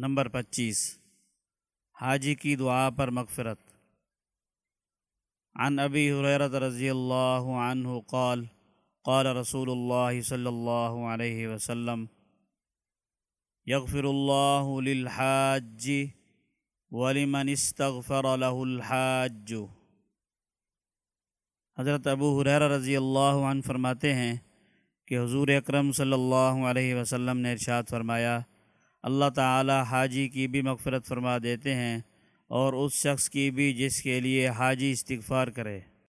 Number پچیس۔ حاجی کی دعا پر مغفرت۔ عن ابی حریرت رضی اللہ عنہ قال قال رسول اللہ صلی اللہ علیہ وسلم، یغفر اللہ للحاج ولمن استغفر له الحاج۔ حضرت ابو حریر رضی اللہ عنہ فرماتے ہیں کہ حضور اکرم صلی اللہ علیہ وسلم نے ارشاد فرمایا اللہ تعالی حاجی کی بھی مغفرت فرما دیتے ہیں اور اس شخص کی بھی جس کے لیے حاجی استغفار کرے۔